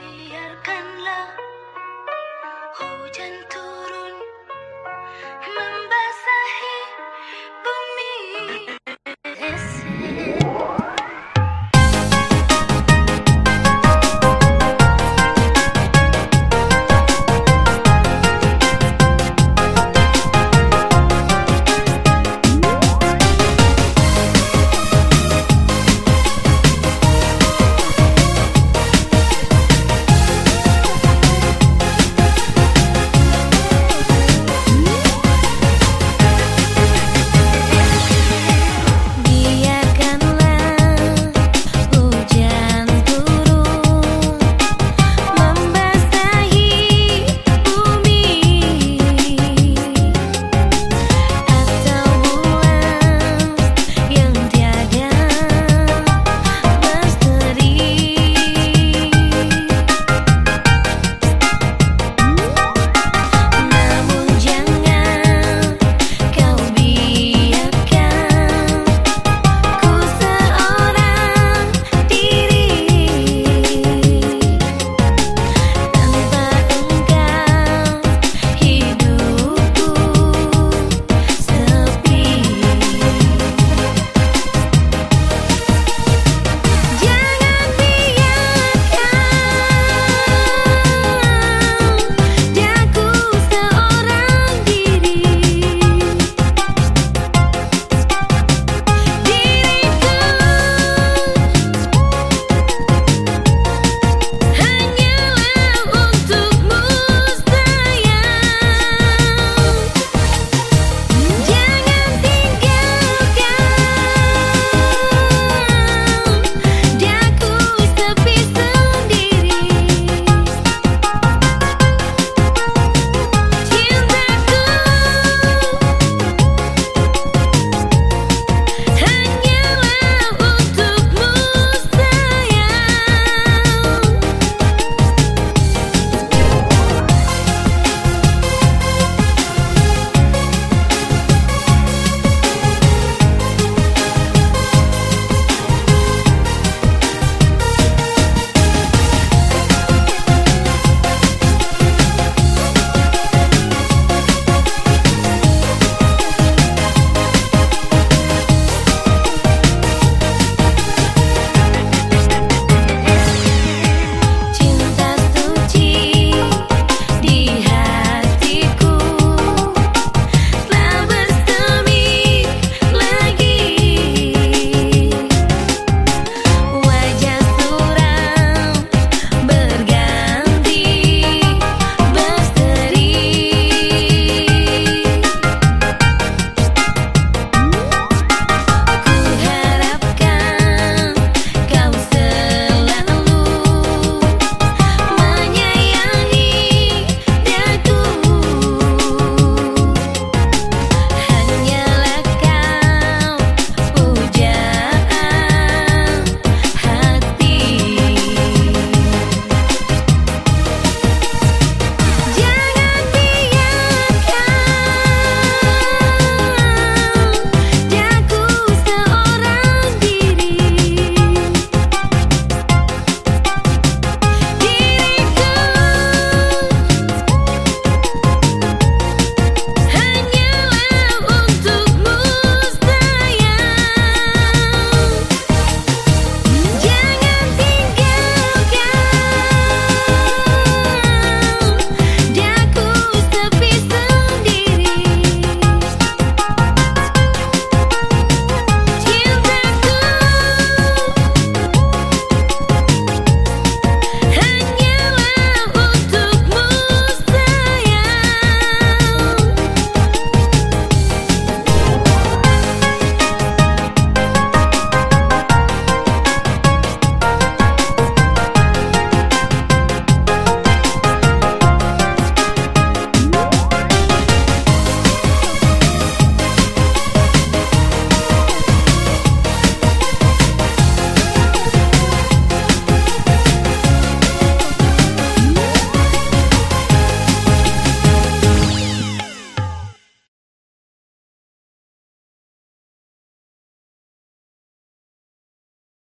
biarkanlah hujan turun.